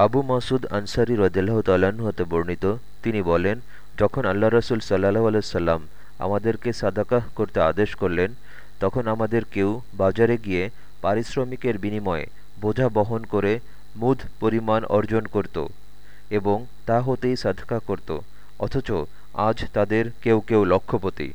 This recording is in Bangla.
আবু মাসুদ আনসারি রদেলাহ তাল্লাহ্ন হতে বর্ণিত, তিনি বলেন, যখন আল্লাহ রসুল সাল্লাহ আলসালাম আমাদেরকে সাদাকাহ করতে আদেশ করলেন, তখন আমাদের কেউ বাজারে গিয়ে পারিশ্রমিকের বিনিময়ে বোঝা বহন করে মুধ পরিমাণ অর্জন করত এবং তা হতেই সাদকা করত, অথচ আজ তাদের কেউ কেউ লক্ষপতি।